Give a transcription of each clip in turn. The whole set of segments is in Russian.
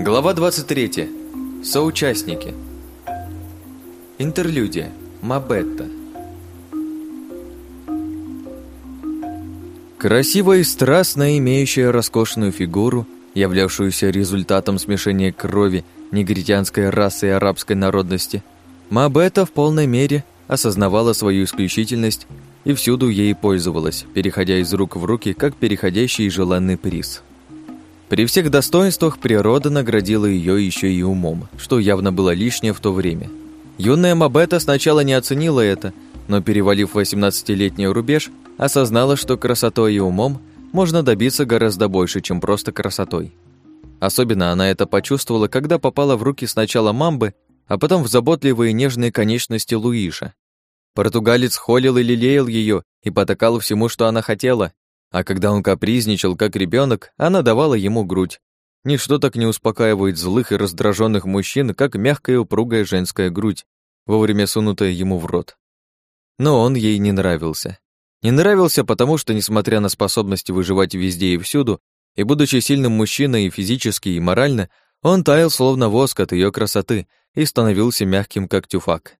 Глава 23. Соучастники. Интерлюдия. Мабетта. Красивая и страстная, имеющая роскошную фигуру, являвшуюся результатом смешения крови негритянской расы и арабской народности, Мабетта в полной мере осознавала свою исключительность и всюду ей пользовалась, переходя из рук в руки, как переходящий желанный приз. При всех достоинствах природа наградила ее еще и умом, что явно было лишнее в то время. Юная Мабета сначала не оценила это, но, перевалив 18-летний рубеж, осознала, что красотой и умом можно добиться гораздо больше, чем просто красотой. Особенно она это почувствовала, когда попала в руки сначала Мамбы, а потом в заботливые нежные конечности Луиша. Португалец холил и лелеял ее и потакал всему, что она хотела, а когда он капризничал, как ребенок, она давала ему грудь. Ничто так не успокаивает злых и раздраженных мужчин, как мягкая упругая женская грудь, вовремя сунутая ему в рот. Но он ей не нравился. Не нравился, потому что, несмотря на способность выживать везде и всюду, и будучи сильным мужчиной и физически, и морально, он таял словно воск от ее красоты и становился мягким, как тюфак.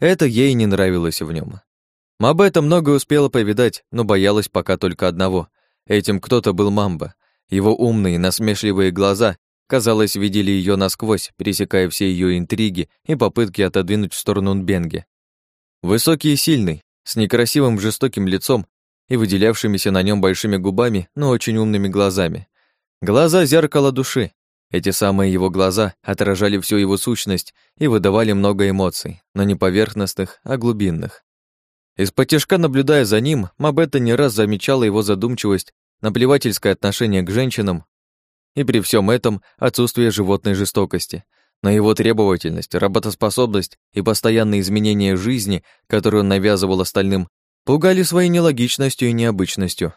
Это ей не нравилось в нем. Мабета много успела повидать, но боялась пока только одного. Этим кто-то был Мамба. Его умные, насмешливые глаза, казалось, видели ее насквозь, пересекая все ее интриги и попытки отодвинуть в сторону Нбенге. Высокий и сильный, с некрасивым жестоким лицом и выделявшимися на нем большими губами, но очень умными глазами. Глаза — зеркало души. Эти самые его глаза отражали всю его сущность и выдавали много эмоций, но не поверхностных, а глубинных. Из-под тяжка наблюдая за ним, Мабетта не раз замечала его задумчивость, наплевательское отношение к женщинам и при всем этом отсутствие животной жестокости. Но его требовательность, работоспособность и постоянные изменения жизни, которые он навязывал остальным, пугали своей нелогичностью и необычностью.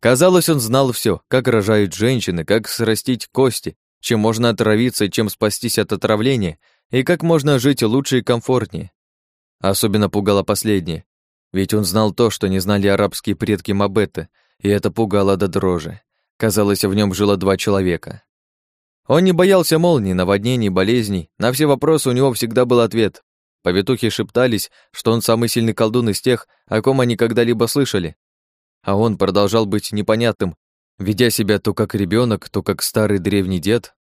Казалось, он знал все, как рожают женщины, как срастить кости, чем можно отравиться, чем спастись от отравления, и как можно жить лучше и комфортнее. Особенно пугало последнее, ведь он знал то, что не знали арабские предки Мабетты, и это пугало до дрожи. Казалось, в нем жило два человека. Он не боялся молний, наводнений, болезней. На все вопросы у него всегда был ответ. Повитухи шептались, что он самый сильный колдун из тех, о ком они когда-либо слышали. А он продолжал быть непонятным, ведя себя то как ребенок, то как старый древний дед.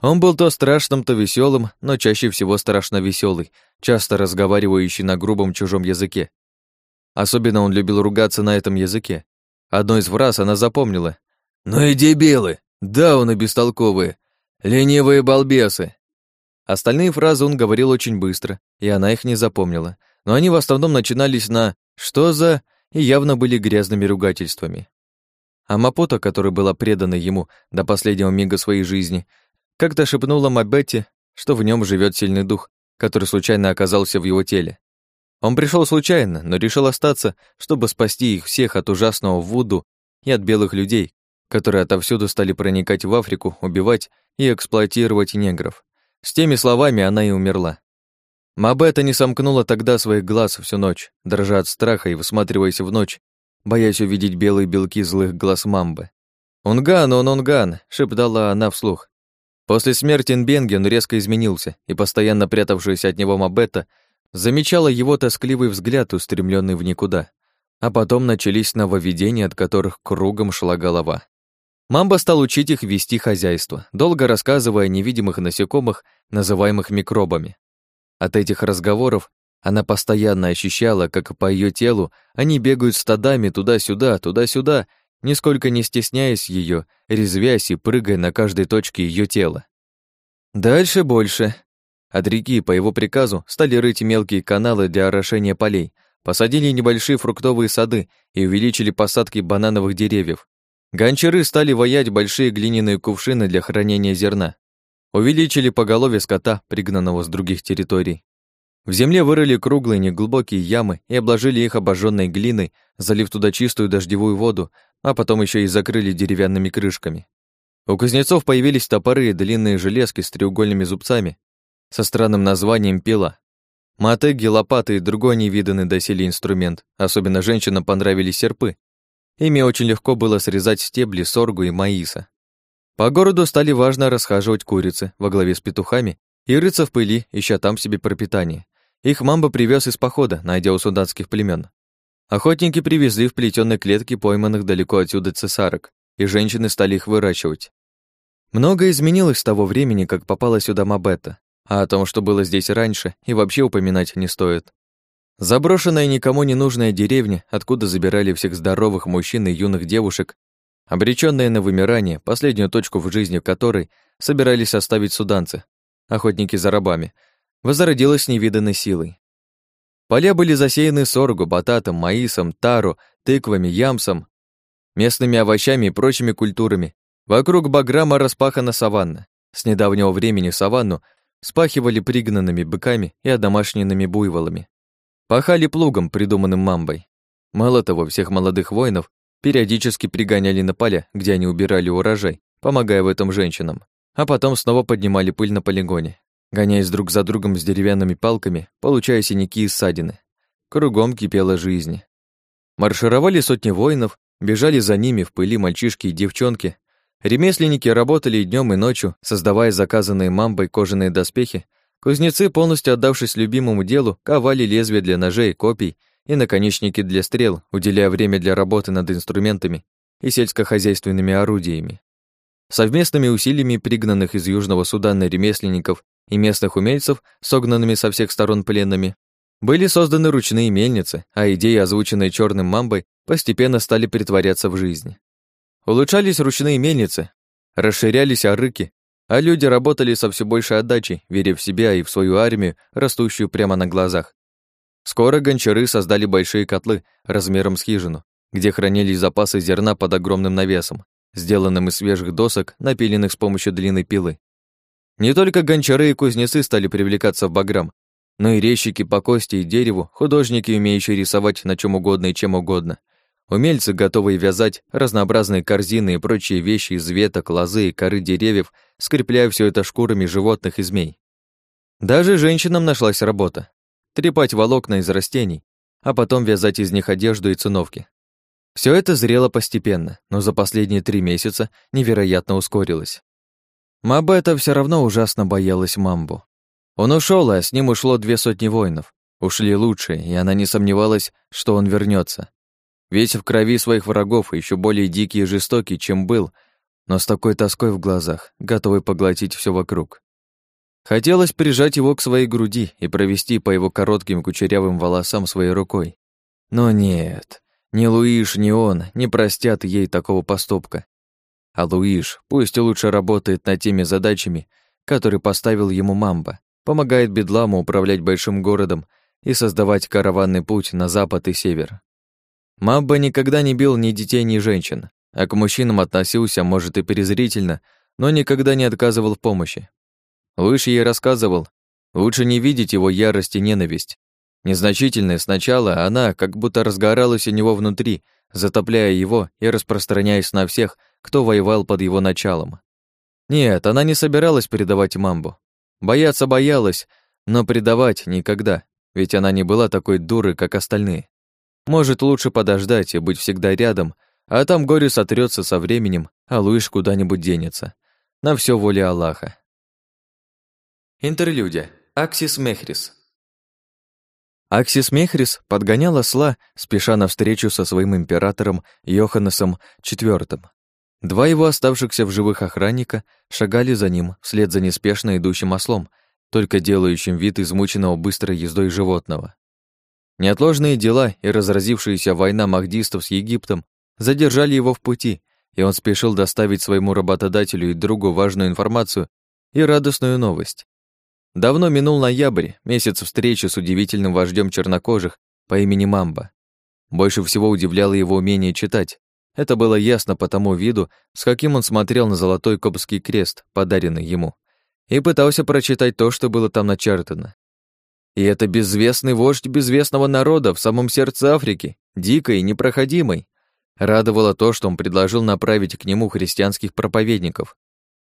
Он был то страшным, то веселым, но чаще всего страшно веселый, часто разговаривающий на грубом чужом языке. Особенно он любил ругаться на этом языке. Одной из фраз она запомнила. «Ну и дебилы! Да, он и бестолковые! Ленивые балбесы!» Остальные фразы он говорил очень быстро, и она их не запомнила, но они в основном начинались на «что за» и явно были грязными ругательствами. А Мапота, которая была предана ему до последнего мига своей жизни, как-то шепнула Мабетте, что в нем живет сильный дух, который случайно оказался в его теле. Он пришел случайно, но решил остаться, чтобы спасти их всех от ужасного Вуду и от белых людей, которые отовсюду стали проникать в Африку, убивать и эксплуатировать негров. С теми словами она и умерла. Мабета не сомкнула тогда своих глаз всю ночь, дрожа от страха и всматриваясь в ночь, боясь увидеть белые белки злых глаз мамбы. «Унган, он Унган!» — шептала она вслух. После смерти Нбенги он резко изменился, и постоянно прятавшаяся от него Мабета замечала его тоскливый взгляд, устремленный в никуда. А потом начались нововведения, от которых кругом шла голова. Мамба стал учить их вести хозяйство, долго рассказывая о невидимых насекомых, называемых микробами. От этих разговоров она постоянно ощущала, как по ее телу они бегают стадами туда-сюда, туда-сюда, нисколько не стесняясь ее, резвясь и прыгая на каждой точке ее тела. Дальше больше, от реки по его приказу стали рыть мелкие каналы для орошения полей, посадили небольшие фруктовые сады и увеличили посадки банановых деревьев. Гончары стали воять большие глиняные кувшины для хранения зерна. Увеличили поголовье скота, пригнанного с других территорий. В земле вырыли круглые неглубокие ямы и обложили их обожженной глиной, залив туда чистую дождевую воду, а потом еще и закрыли деревянными крышками. У кузнецов появились топоры и длинные железки с треугольными зубцами, со странным названием пила. Мотеги, лопаты и другой невиданный доселе инструмент. Особенно женщинам понравились серпы. Ими очень легко было срезать стебли соргу и маиса. По городу стали важно расхаживать курицы во главе с петухами и рыться в пыли, ища там себе пропитание. Их мамба привез из похода, найдя у суданских племен. Охотники привезли в плетёной клетке пойманных далеко отсюда цесарок, и женщины стали их выращивать. Многое изменилось с того времени, как попала сюда Мабетта, а о том, что было здесь раньше, и вообще упоминать не стоит. Заброшенная никому не нужная деревня, откуда забирали всех здоровых мужчин и юных девушек, обречённая на вымирание, последнюю точку в жизни которой собирались оставить суданцы, охотники за рабами, возродилась невиданной силой. Поля были засеяны соргу, бататом, маисом, тару, тыквами, ямсом, местными овощами и прочими культурами. Вокруг Баграма распахана саванна. С недавнего времени саванну спахивали пригнанными быками и одомашненными буйволами. Пахали плугом, придуманным мамбой. Мало того, всех молодых воинов периодически пригоняли на поля, где они убирали урожай, помогая в этом женщинам, а потом снова поднимали пыль на полигоне, гоняясь друг за другом с деревянными палками, получая синяки и ссадины. Кругом кипела жизнь. Маршировали сотни воинов, бежали за ними в пыли мальчишки и девчонки. Ремесленники работали и днем, и ночью, создавая заказанные мамбой кожаные доспехи, Кузнецы, полностью отдавшись любимому делу, ковали лезвия для ножей, копий и наконечники для стрел, уделяя время для работы над инструментами и сельскохозяйственными орудиями. Совместными усилиями пригнанных из Южного Судана ремесленников и местных умельцев, согнанными со всех сторон пленными, были созданы ручные мельницы, а идеи, озвученные черным мамбой, постепенно стали притворяться в жизнь. Улучшались ручные мельницы, расширялись арыки, а люди работали со все большей отдачей, веря в себя и в свою армию, растущую прямо на глазах. Скоро гончары создали большие котлы размером с хижину, где хранились запасы зерна под огромным навесом, сделанным из свежих досок, напиленных с помощью длинной пилы. Не только гончары и кузнецы стали привлекаться в Баграм, но и резчики по кости и дереву, художники, умеющие рисовать на чем угодно и чем угодно, умельцы, готовые вязать разнообразные корзины и прочие вещи из веток, лозы и коры деревьев скрепляя все это шкурами животных и змей. Даже женщинам нашлась работа. Трепать волокна из растений, а потом вязать из них одежду и циновки. Все это зрело постепенно, но за последние три месяца невероятно ускорилось. Мабета все равно ужасно боялась Мамбу. Он ушел, а с ним ушло две сотни воинов. Ушли лучшие, и она не сомневалась, что он вернется. Весь в крови своих врагов, еще более дикий и жестокий, чем был, но с такой тоской в глазах, готовый поглотить все вокруг. Хотелось прижать его к своей груди и провести по его коротким кучерявым волосам своей рукой. Но нет, ни Луиш, ни он не простят ей такого поступка. А Луиш пусть лучше работает над теми задачами, которые поставил ему Мамба, помогает Бедламу управлять большим городом и создавать караванный путь на запад и север. Мамба никогда не бил ни детей, ни женщин, а к мужчинам относился, может, и презрительно, но никогда не отказывал в помощи. Луиш ей рассказывал, лучше не видеть его ярость и ненависть. Незначительная сначала, она как будто разгоралась у него внутри, затопляя его и распространяясь на всех, кто воевал под его началом. Нет, она не собиралась предавать мамбу. Бояться боялась, но предавать никогда, ведь она не была такой дурой, как остальные. Может, лучше подождать и быть всегда рядом, а там горе сотрется со временем, а Луиш куда-нибудь денется. На все воля Аллаха. Интерлюдия. Аксис Мехрис. Аксис Мехрис подгонял осла, спеша навстречу со своим императором Йоханнесом IV. Два его оставшихся в живых охранника шагали за ним, вслед за неспешно идущим ослом, только делающим вид измученного быстрой ездой животного. Неотложные дела и разразившаяся война махдистов с Египтом задержали его в пути, и он спешил доставить своему работодателю и другу важную информацию и радостную новость. Давно минул ноябрь, месяц встречи с удивительным вождем чернокожих по имени Мамба. Больше всего удивляло его умение читать. Это было ясно по тому виду, с каким он смотрел на золотой копский крест, подаренный ему, и пытался прочитать то, что было там начертано. И это безвестный вождь безвестного народа в самом сердце Африки, дикой и непроходимой, Радовало то, что он предложил направить к нему христианских проповедников.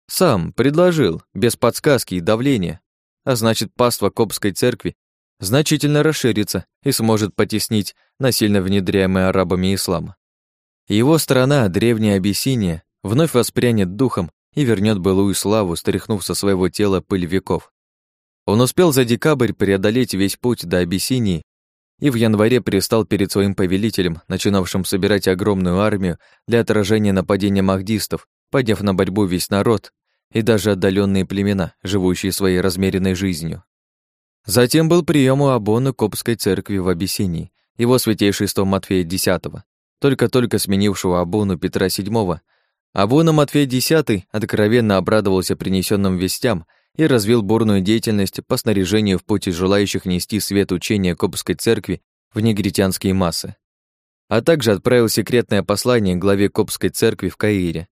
Сам предложил, без подсказки и давления. А значит, паства Копской церкви значительно расширится и сможет потеснить насильно внедряемый арабами ислам. Его страна, древняя Абиссиния, вновь воспрянет духом и вернет былую славу, стряхнув со своего тела пыль веков. Он успел за декабрь преодолеть весь путь до Абиссинии и в январе пристал перед своим повелителем, начинавшим собирать огромную армию для отражения нападения махдистов, подняв на борьбу весь народ и даже отдаленные племена, живущие своей размеренной жизнью. Затем был прием у Абона Копской церкви в Абиссинии, его святейшество Матфея X, только-только сменившего Абону Петра VII. Абона Матфей X откровенно обрадовался принесенным вестям и развил бурную деятельность по снаряжению в пути желающих нести свет учения Копской церкви в негритянские массы. А также отправил секретное послание главе Копской церкви в Каире,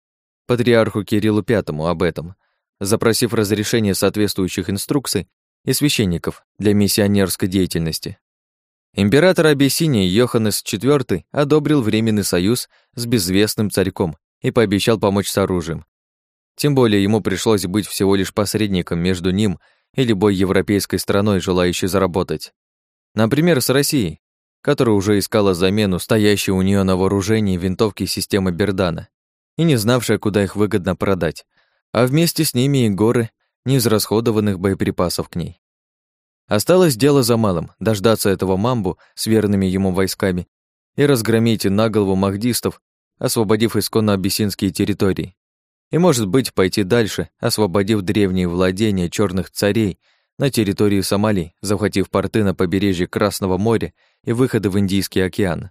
патриарху Кириллу V об этом, запросив разрешение соответствующих инструкций и священников для миссионерской деятельности. Император Абиссинии Йоханнес IV одобрил временный союз с безвестным царьком и пообещал помочь с оружием, тем более ему пришлось быть всего лишь посредником между ним и любой европейской страной, желающей заработать. Например, с Россией, которая уже искала замену стоящей у нее на вооружении винтовки системы Бердана и не знавшая, куда их выгодно продать, а вместе с ними и горы неизрасходованных боеприпасов к ней. Осталось дело за малым — дождаться этого мамбу с верными ему войсками и разгромить на голову махдистов, освободив исконно абиссинские территории и, может быть, пойти дальше, освободив древние владения черных царей на территории Сомали, захватив порты на побережье Красного моря и выходы в Индийский океан.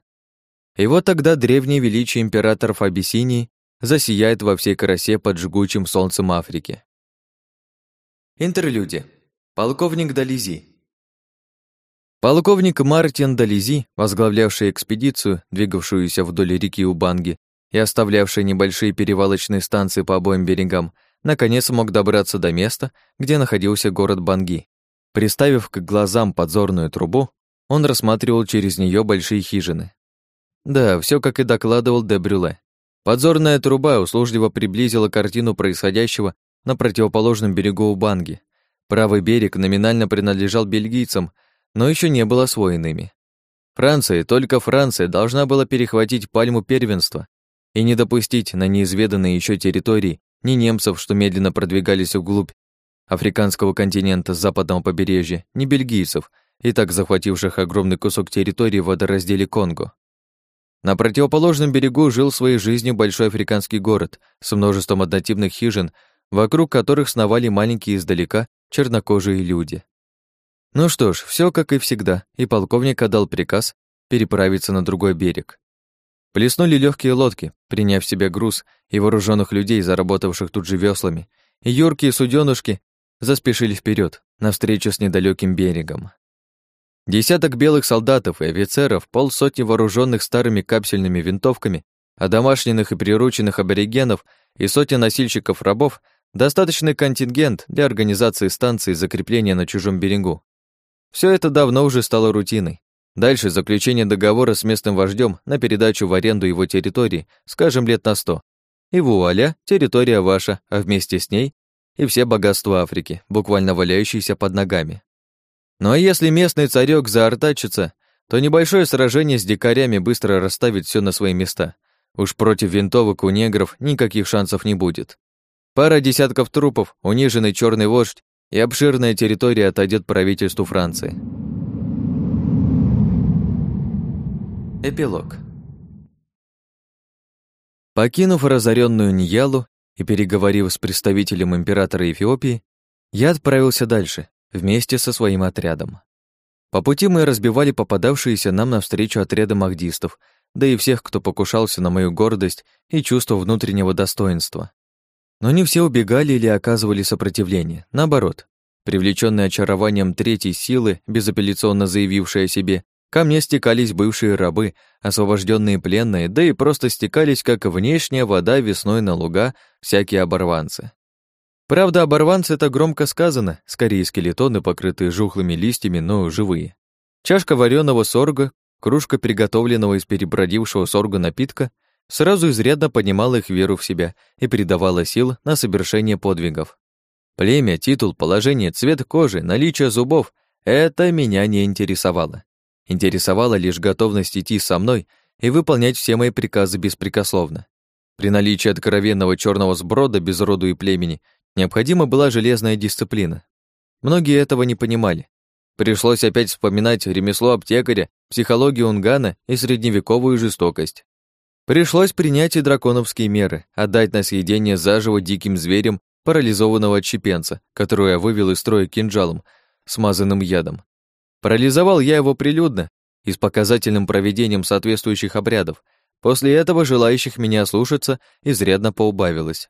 И вот тогда древнее величие императоров Абиссинии засияет во всей красе под жгучим солнцем Африки. Интерлюдия. Полковник Дализи. Полковник Мартин Дализи, возглавлявший экспедицию, двигавшуюся вдоль реки Убанги, и оставлявший небольшие перевалочные станции по обоим берегам, наконец мог добраться до места, где находился город Банги. Приставив к глазам подзорную трубу, он рассматривал через нее большие хижины. Да, все как и докладывал де Брюле. Подзорная труба услужливо приблизила картину происходящего на противоположном берегу у Банги. Правый берег номинально принадлежал бельгийцам, но еще не был освоен ими. Франция, только Франция, должна была перехватить пальму первенства и не допустить на неизведанные еще территории ни немцев, что медленно продвигались вглубь африканского континента с западного побережья, ни бельгийцев, и так захвативших огромный кусок территории в водоразделе Конго. На противоположном берегу жил своей жизнью большой африканский город с множеством однотипных хижин, вокруг которых сновали маленькие издалека чернокожие люди. Ну что ж, все как и всегда, и полковник отдал приказ переправиться на другой берег. Плеснули легкие лодки, приняв в себя груз и вооруженных людей, заработавших тут же веслами, и юркие суденушки заспешили вперед навстречу с недалеким берегом. Десяток белых солдатов и офицеров, полсотни вооруженных старыми капсельными винтовками, домашних и прирученных аборигенов и сотни носильщиков-рабов — достаточный контингент для организации станции закрепления на чужом берегу. Все это давно уже стало рутиной, Дальше заключение договора с местным вождем на передачу в аренду его территории, скажем, лет на сто. И вуаля, территория ваша, а вместе с ней и все богатства Африки, буквально валяющиеся под ногами. Ну а если местный царек заортачится, то небольшое сражение с дикарями быстро расставит все на свои места. Уж против винтовок у негров никаких шансов не будет. Пара десятков трупов, униженный черный вождь и обширная территория отойдет правительству Франции. Эпилог. Покинув разоренную Ниялу и переговорив с представителем императора Эфиопии, я отправился дальше, вместе со своим отрядом. По пути мы разбивали попадавшиеся нам навстречу отряды махдистов, да и всех, кто покушался на мою гордость и чувство внутреннего достоинства. Но не все убегали или оказывали сопротивление, наоборот. Привлеченные очарованием третьей силы, безапелляционно заявившей о себе, Ко мне стекались бывшие рабы, освобожденные пленные, да и просто стекались, как внешняя вода весной на луга, всякие оборванцы. Правда, оборванцы — это громко сказано, скорее скелетоны, покрытые жухлыми листьями, но живые. Чашка вареного сорга, кружка приготовленного из перебродившего сорга напитка сразу изрядно поднимала их веру в себя и придавала сил на совершение подвигов. Племя, титул, положение, цвет кожи, наличие зубов — это меня не интересовало. Интересовала лишь готовность идти со мной и выполнять все мои приказы беспрекословно. При наличии откровенного черного сброда без роду и племени необходима была железная дисциплина. Многие этого не понимали. Пришлось опять вспоминать ремесло аптекаря, психологию унгана и средневековую жестокость. Пришлось принять и драконовские меры, отдать на съедение заживо диким зверям парализованного отщепенца, которую я вывел из строя кинжалом, смазанным ядом. Парализовал я его прилюдно и с показательным проведением соответствующих обрядов. После этого желающих меня слушаться изрядно поубавилось.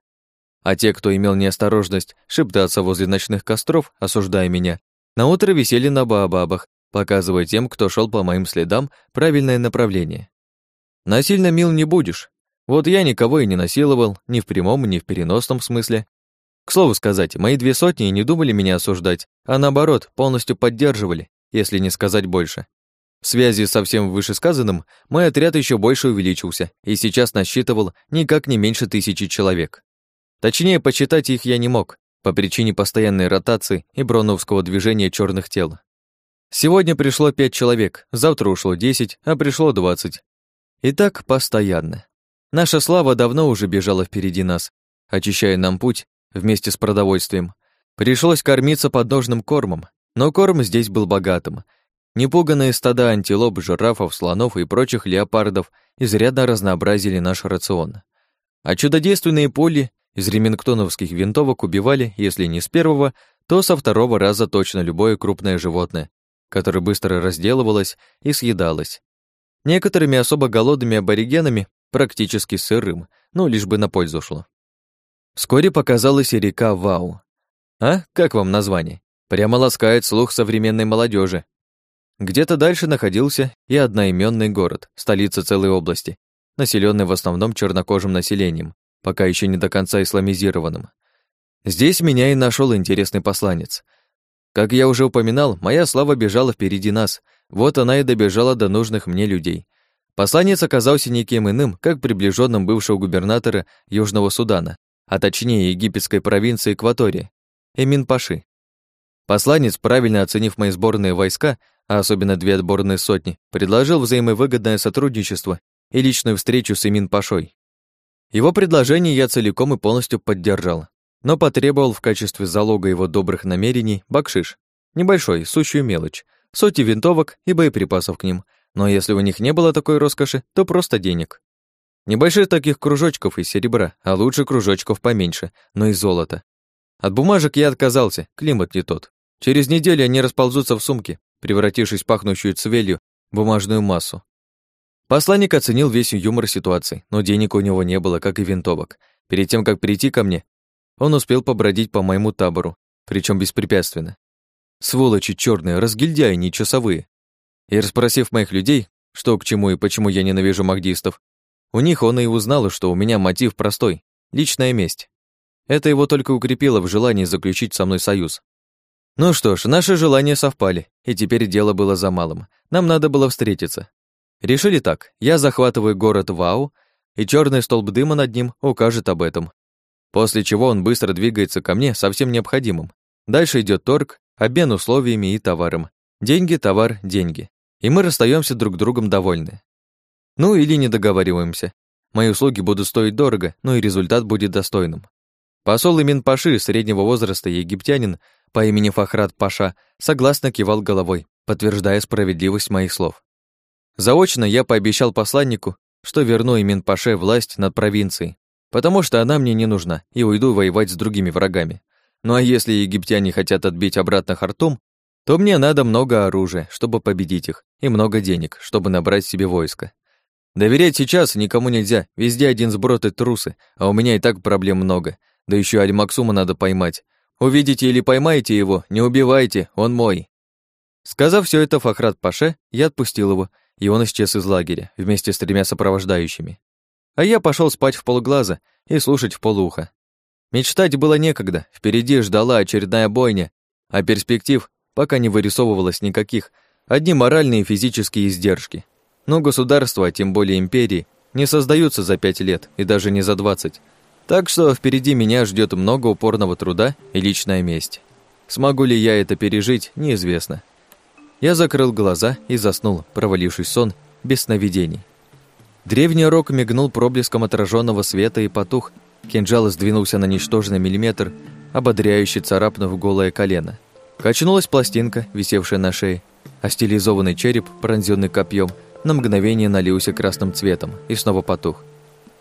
А те, кто имел неосторожность шептаться возле ночных костров, осуждая меня, наутро висели на баобабах, показывая тем, кто шел по моим следам, правильное направление. Насильно мил не будешь. Вот я никого и не насиловал, ни в прямом, ни в переносном смысле. К слову сказать, мои две сотни не думали меня осуждать, а наоборот, полностью поддерживали, если не сказать больше. В связи со всем вышесказанным, мой отряд еще больше увеличился и сейчас насчитывал никак не меньше тысячи человек. Точнее, посчитать их я не мог, по причине постоянной ротации и броновского движения черных тел. Сегодня пришло пять человек, завтра ушло десять, а пришло двадцать. И так постоянно. Наша слава давно уже бежала впереди нас, очищая нам путь вместе с продовольствием. Пришлось кормиться подножным кормом, но корм здесь был богатым. Непуганные стада антилоп, жирафов, слонов и прочих леопардов изрядно разнообразили наш рацион. А чудодейственные поли из ремингтоновских винтовок убивали, если не с первого, то со второго раза точно любое крупное животное, которое быстро разделывалось и съедалось. Некоторыми особо голодными аборигенами практически сырым, ну, лишь бы на пользу шло. Вскоре показалась и река Вау. А, как вам название? Прямо ласкает слух современной молодежи. Где-то дальше находился и одноименный город, столица целой области, населенный в основном чернокожим населением, пока еще не до конца исламизированным. Здесь меня и нашел интересный посланец. Как я уже упоминал, моя слава бежала впереди нас, вот она и добежала до нужных мне людей. Посланец оказался никем иным, как приближенным бывшего губернатора Южного Судана, а точнее египетской провинции Экватория, Эмин Паши. Посланец, правильно оценив мои сборные войска, а особенно две отборные сотни, предложил взаимовыгодное сотрудничество и личную встречу с Эмин Пашой. Его предложение я целиком и полностью поддержал, но потребовал в качестве залога его добрых намерений бакшиш, небольшой, сущую мелочь, сотни винтовок и боеприпасов к ним, но если у них не было такой роскоши, то просто денег. Небольших таких кружочков из серебра, а лучше кружочков поменьше, но и золота. От бумажек я отказался, климат не тот. Через неделю они расползутся в сумке, превратившись в пахнущую цвелью бумажную массу. Посланник оценил весь юмор ситуации, но денег у него не было, как и винтовок. Перед тем, как прийти ко мне, он успел побродить по моему табору, причем беспрепятственно. Сволочи черные, разгильдяи, не часовые. И расспросив моих людей, что к чему и почему я ненавижу магдистов, у них он и узнал, что у меня мотив простой — личная месть. Это его только укрепило в желании заключить со мной союз. Ну что ж, наши желания совпали, и теперь дело было за малым. Нам надо было встретиться. Решили так, я захватываю город Вау, и черный столб дыма над ним укажет об этом. После чего он быстро двигается ко мне со всем необходимым. Дальше идет торг, обмен условиями и товаром. Деньги, товар, деньги. И мы расстаемся друг другом довольны. Ну или не договариваемся. Мои услуги будут стоить дорого, но и результат будет достойным. Посол Имин Паши, среднего возраста египтянин, по имени Фахрат Паша, согласно кивал головой, подтверждая справедливость моих слов. Заочно я пообещал посланнику, что верну Имин Паше власть над провинцией, потому что она мне не нужна, и уйду воевать с другими врагами. Ну а если египтяне хотят отбить обратно Хартум, то мне надо много оружия, чтобы победить их, и много денег, чтобы набрать себе войско. Доверять сейчас никому нельзя, везде один сброд и трусы, а у меня и так проблем много, да еще Аль-Максума надо поймать. Увидите или поймаете его, не убивайте, он мой. Сказав все это Фахрат Паше, я отпустил его, и он исчез из лагеря вместе с тремя сопровождающими. А я пошел спать в полглаза и слушать в полуха. Мечтать было некогда, впереди ждала очередная бойня, а перспектив пока не вырисовывалось никаких, одни моральные и физические издержки. Но государства, а тем более империи, не создаются за пять лет и даже не за двадцать. Так что впереди меня ждет много упорного труда и личная месть. Смогу ли я это пережить, неизвестно. Я закрыл глаза и заснул, провалившись сон без сновидений. Древний рог мигнул проблеском отраженного света и потух, кинжал сдвинулся на ничтожный миллиметр, ободряюще царапнув голое колено. Качнулась пластинка, висевшая на шее, а стилизованный череп, пронзенный копьем, на мгновение налился красным цветом и снова потух.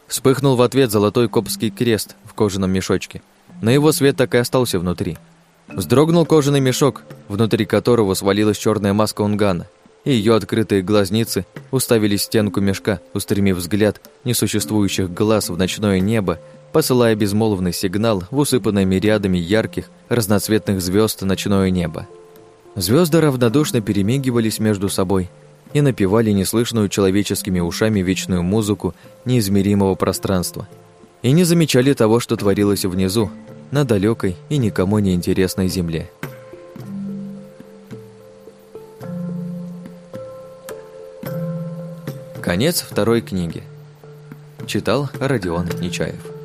Вспыхнул в ответ золотой копский крест в кожаном мешочке, но его свет так и остался внутри. Вздрогнул кожаный мешок, внутри которого свалилась черная маска унгана, и ее открытые глазницы уставились в стенку мешка, устремив взгляд несуществующих глаз в ночное небо, посылая безмолвный сигнал в усыпанное мириадами ярких, разноцветных звезд ночное небо. Звезды равнодушно перемигивались между собой и напевали неслышную человеческими ушами вечную музыку неизмеримого пространства. И не замечали того, что творилось внизу, на далекой и никому не интересной земле. Конец второй книги. Читал Родион Нечаев.